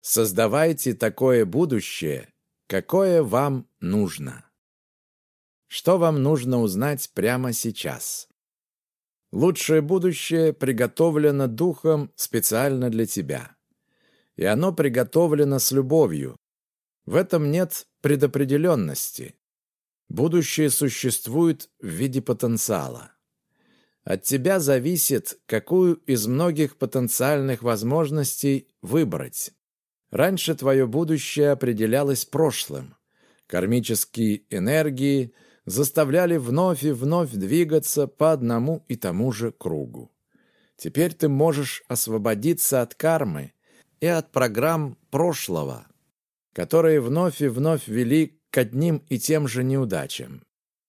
Создавайте такое будущее, какое вам нужно. Что вам нужно узнать прямо сейчас? Лучшее будущее приготовлено Духом специально для тебя. И оно приготовлено с любовью. В этом нет предопределенности. Будущее существует в виде потенциала. От тебя зависит, какую из многих потенциальных возможностей выбрать. Раньше твое будущее определялось прошлым. Кармические энергии заставляли вновь и вновь двигаться по одному и тому же кругу. Теперь ты можешь освободиться от кармы и от программ прошлого, которые вновь и вновь вели к одним и тем же неудачам.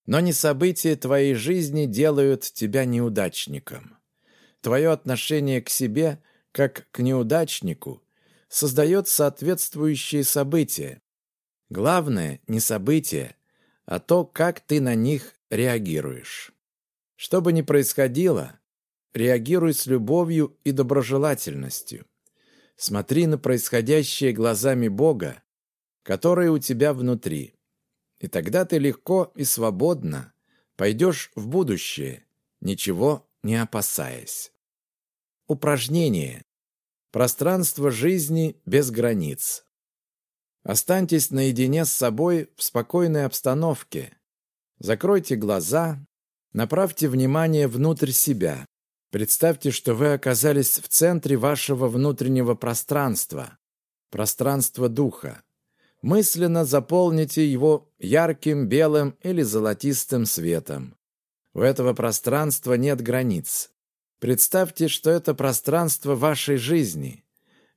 Но не события твоей жизни делают тебя неудачником. Твое отношение к себе, как к неудачнику, создает соответствующие события. Главное не события, а то, как ты на них реагируешь. Что бы ни происходило, реагируй с любовью и доброжелательностью. Смотри на происходящее глазами Бога, который у тебя внутри. И тогда ты легко и свободно пойдешь в будущее, ничего не опасаясь. Упражнение. Пространство жизни без границ. Останьтесь наедине с собой в спокойной обстановке. Закройте глаза, направьте внимание внутрь себя. Представьте, что вы оказались в центре вашего внутреннего пространства, пространства духа мысленно заполните его ярким белым или золотистым светом. У этого пространства нет границ. Представьте, что это пространство вашей жизни.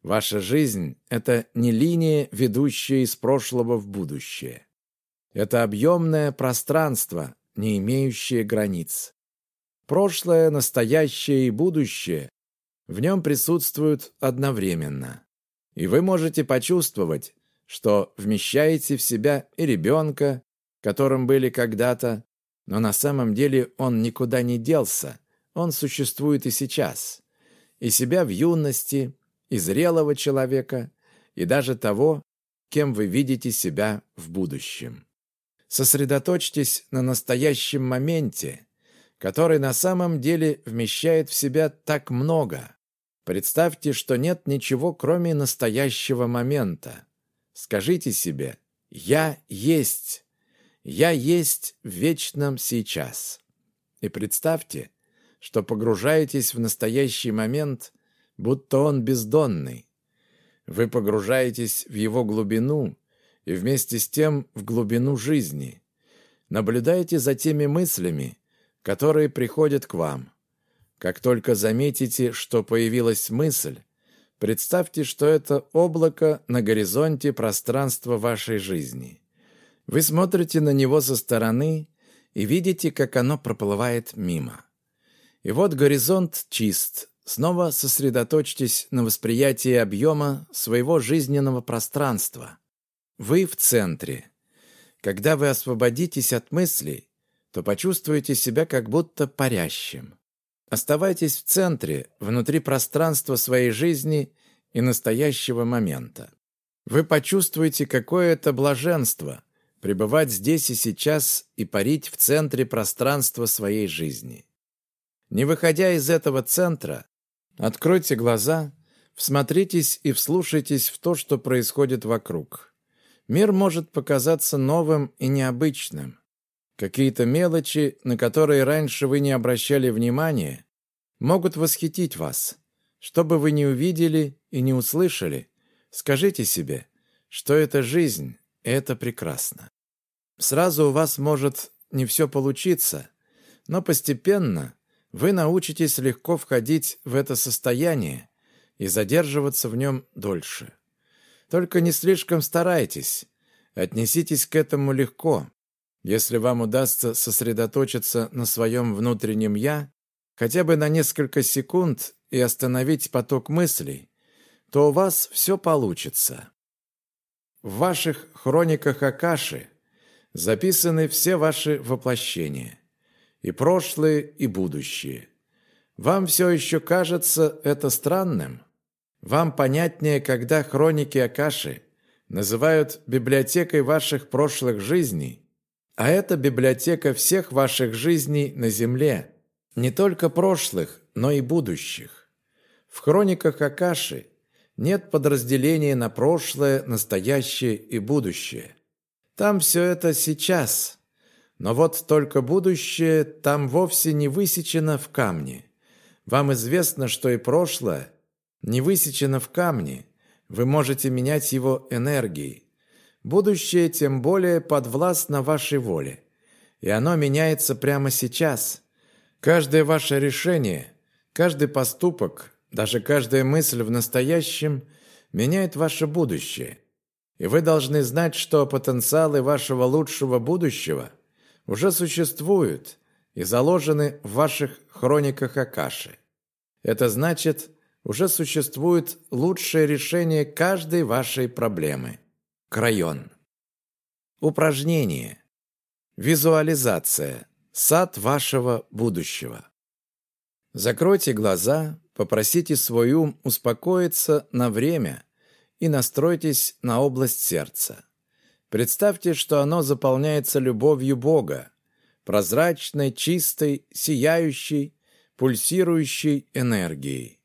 Ваша жизнь – это не линия, ведущая из прошлого в будущее. Это объемное пространство, не имеющее границ. Прошлое, настоящее и будущее в нем присутствуют одновременно. И вы можете почувствовать, что вмещаете в себя и ребенка, которым были когда-то, но на самом деле он никуда не делся, он существует и сейчас, и себя в юности, и зрелого человека, и даже того, кем вы видите себя в будущем. Сосредоточьтесь на настоящем моменте, который на самом деле вмещает в себя так много. Представьте, что нет ничего, кроме настоящего момента. Скажите себе «Я есть». «Я есть в вечном сейчас». И представьте, что погружаетесь в настоящий момент, будто он бездонный. Вы погружаетесь в его глубину и вместе с тем в глубину жизни. Наблюдайте за теми мыслями, которые приходят к вам. Как только заметите, что появилась мысль, Представьте, что это облако на горизонте пространства вашей жизни. Вы смотрите на него со стороны и видите, как оно проплывает мимо. И вот горизонт чист. Снова сосредоточьтесь на восприятии объема своего жизненного пространства. Вы в центре. Когда вы освободитесь от мыслей, то почувствуете себя как будто парящим. Оставайтесь в центре, внутри пространства своей жизни и настоящего момента. Вы почувствуете, какое это блаженство пребывать здесь и сейчас и парить в центре пространства своей жизни. Не выходя из этого центра, откройте глаза, всмотритесь и вслушайтесь в то, что происходит вокруг. Мир может показаться новым и необычным. Какие-то мелочи, на которые раньше вы не обращали внимания, могут восхитить вас. Что бы вы ни увидели и не услышали, скажите себе, что это жизнь, и это прекрасно. Сразу у вас может не все получиться, но постепенно вы научитесь легко входить в это состояние и задерживаться в нем дольше. Только не слишком старайтесь, отнеситесь к этому легко, если вам удастся сосредоточиться на своем внутреннем «я» хотя бы на несколько секунд и остановить поток мыслей, то у вас все получится. В ваших хрониках Акаши записаны все ваши воплощения, и прошлые, и будущие. Вам все еще кажется это странным? Вам понятнее, когда хроники Акаши называют библиотекой ваших прошлых жизней, а это библиотека всех ваших жизней на Земле, не только прошлых, но и будущих. В хрониках Акаши нет подразделения на прошлое, настоящее и будущее. Там все это сейчас. Но вот только будущее там вовсе не высечено в камне. Вам известно, что и прошлое не высечено в камне. Вы можете менять его энергией. Будущее тем более подвластно вашей воле. И оно меняется прямо сейчас. Каждое ваше решение, каждый поступок, даже каждая мысль в настоящем меняет ваше будущее. И вы должны знать, что потенциалы вашего лучшего будущего уже существуют и заложены в ваших хрониках Акаши. Это значит, уже существует лучшее решение каждой вашей проблемы. Крайон. Упражнение. Визуализация. Сад вашего будущего. Закройте глаза, попросите свой ум успокоиться на время и настройтесь на область сердца. Представьте, что оно заполняется любовью Бога, прозрачной, чистой, сияющей, пульсирующей энергией.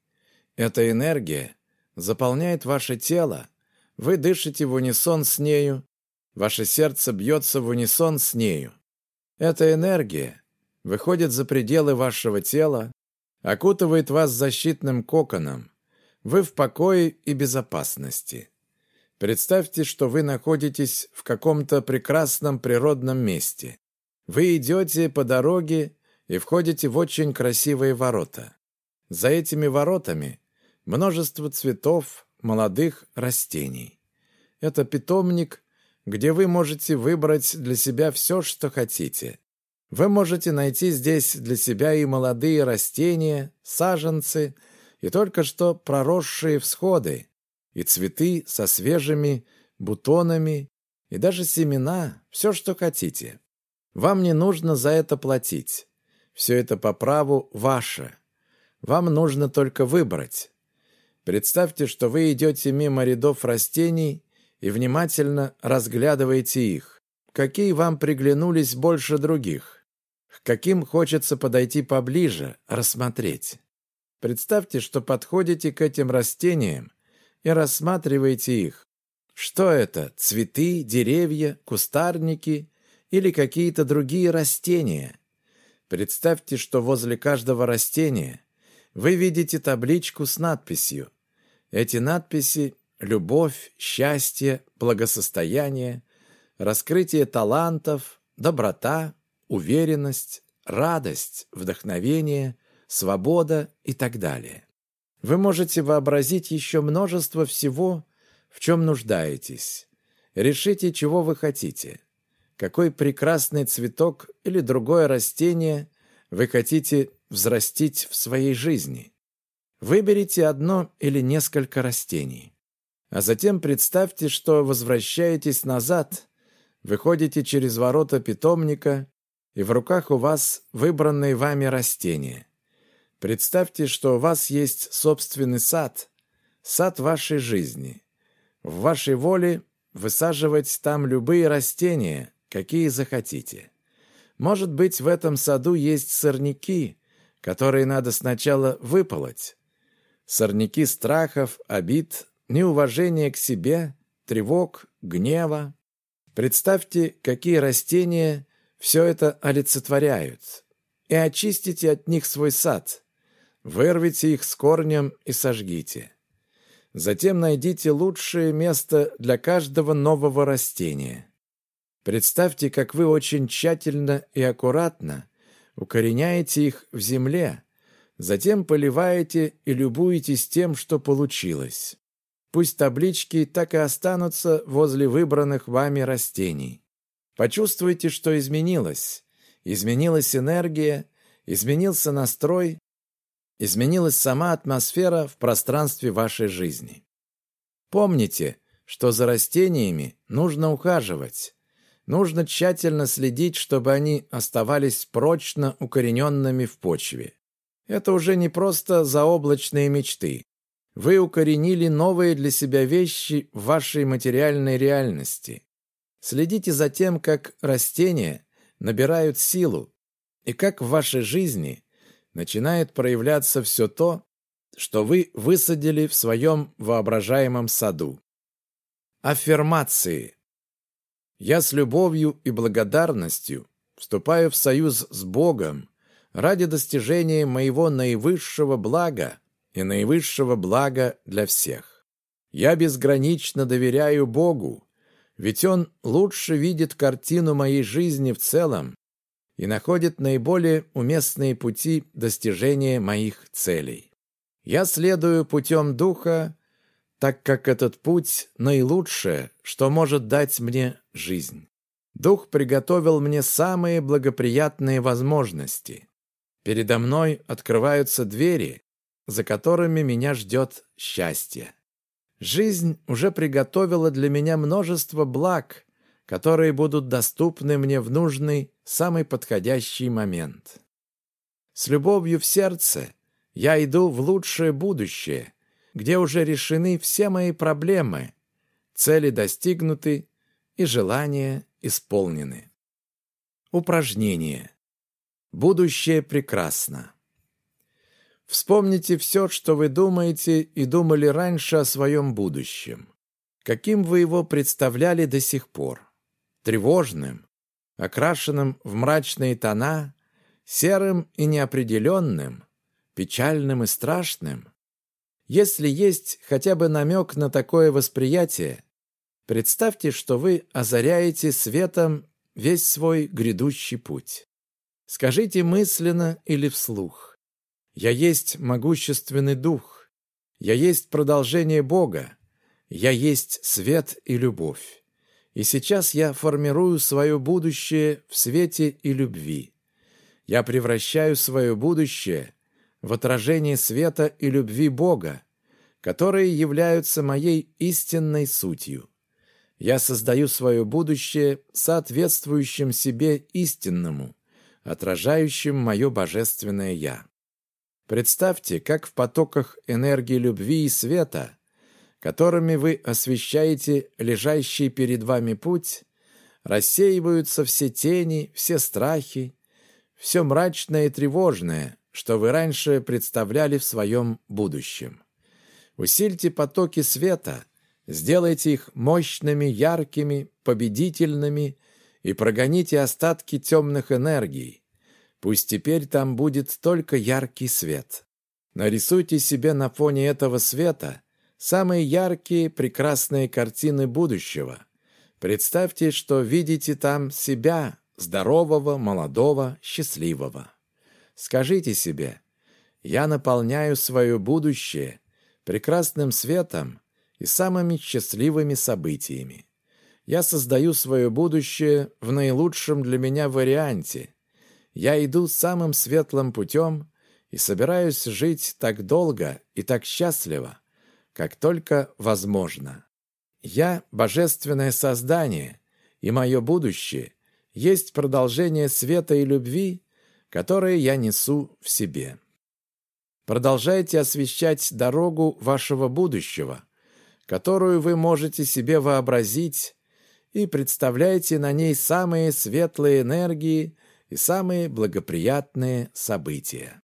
Эта энергия заполняет ваше тело, вы дышите в унисон с нею, ваше сердце бьется в унисон с нею. Эта энергия выходит за пределы вашего тела, окутывает вас защитным коконом. Вы в покое и безопасности. Представьте, что вы находитесь в каком-то прекрасном природном месте. Вы идете по дороге и входите в очень красивые ворота. За этими воротами множество цветов, молодых растений. Это питомник, где вы можете выбрать для себя все, что хотите. Вы можете найти здесь для себя и молодые растения, саженцы, и только что проросшие всходы, и цветы со свежими бутонами, и даже семена, все, что хотите. Вам не нужно за это платить. Все это по праву ваше. Вам нужно только выбрать. Представьте, что вы идете мимо рядов растений и внимательно разглядываете их. Какие вам приглянулись больше других? К каким хочется подойти поближе, рассмотреть? Представьте, что подходите к этим растениям и рассматриваете их. Что это? Цветы, деревья, кустарники или какие-то другие растения? Представьте, что возле каждого растения вы видите табличку с надписью эти надписи «Любовь», «Счастье», «Благосостояние», «Раскрытие талантов», «Доброта», «Уверенность», «Радость», «Вдохновение», «Свобода» и так далее. Вы можете вообразить еще множество всего, в чем нуждаетесь. Решите, чего вы хотите. Какой прекрасный цветок или другое растение вы хотите взрастить в своей жизни – Выберите одно или несколько растений. А затем представьте, что возвращаетесь назад, выходите через ворота питомника, и в руках у вас выбранные вами растения. Представьте, что у вас есть собственный сад, сад вашей жизни. В вашей воле высаживать там любые растения, какие захотите. Может быть, в этом саду есть сорняки, которые надо сначала выполоть, сорняки страхов, обид, неуважения к себе, тревог, гнева. Представьте, какие растения все это олицетворяют, и очистите от них свой сад. Вырвите их с корнем и сожгите. Затем найдите лучшее место для каждого нового растения. Представьте, как вы очень тщательно и аккуратно укореняете их в земле, Затем поливаете и любуетесь тем, что получилось. Пусть таблички так и останутся возле выбранных вами растений. Почувствуйте, что изменилось. Изменилась энергия, изменился настрой, изменилась сама атмосфера в пространстве вашей жизни. Помните, что за растениями нужно ухаживать. Нужно тщательно следить, чтобы они оставались прочно укорененными в почве. Это уже не просто заоблачные мечты. вы укоренили новые для себя вещи в вашей материальной реальности. Следите за тем, как растения набирают силу, и как в вашей жизни начинает проявляться все то, что вы высадили в своем воображаемом саду. Аффирмации. Я с любовью и благодарностью вступаю в союз с Богом ради достижения моего наивысшего блага и наивысшего блага для всех. Я безгранично доверяю Богу, ведь Он лучше видит картину моей жизни в целом и находит наиболее уместные пути достижения моих целей. Я следую путем Духа, так как этот путь наилучшее, что может дать мне жизнь. Дух приготовил мне самые благоприятные возможности. Передо мной открываются двери, за которыми меня ждет счастье. Жизнь уже приготовила для меня множество благ, которые будут доступны мне в нужный, самый подходящий момент. С любовью в сердце я иду в лучшее будущее, где уже решены все мои проблемы, цели достигнуты и желания исполнены. Упражнение. Будущее прекрасно. Вспомните все, что вы думаете и думали раньше о своем будущем. Каким вы его представляли до сих пор? Тревожным, окрашенным в мрачные тона, серым и неопределенным, печальным и страшным? Если есть хотя бы намек на такое восприятие, представьте, что вы озаряете светом весь свой грядущий путь. Скажите мысленно или вслух. «Я есть могущественный дух. Я есть продолжение Бога. Я есть свет и любовь. И сейчас я формирую свое будущее в свете и любви. Я превращаю свое будущее в отражение света и любви Бога, которые являются моей истинной сутью. Я создаю свое будущее соответствующим себе истинному, отражающим мое божественное «Я». Представьте, как в потоках энергии любви и света, которыми вы освещаете лежащий перед вами путь, рассеиваются все тени, все страхи, все мрачное и тревожное, что вы раньше представляли в своем будущем. Усильте потоки света, сделайте их мощными, яркими, победительными и прогоните остатки темных энергий. Пусть теперь там будет только яркий свет. Нарисуйте себе на фоне этого света самые яркие, прекрасные картины будущего. Представьте, что видите там себя, здорового, молодого, счастливого. Скажите себе, я наполняю свое будущее прекрасным светом и самыми счастливыми событиями. Я создаю свое будущее в наилучшем для меня варианте. Я иду самым светлым путем и собираюсь жить так долго и так счастливо, как только возможно. Я – божественное создание, и мое будущее есть продолжение света и любви, которые я несу в себе. Продолжайте освещать дорогу вашего будущего, которую вы можете себе вообразить, и представляйте на ней самые светлые энергии и самые благоприятные события.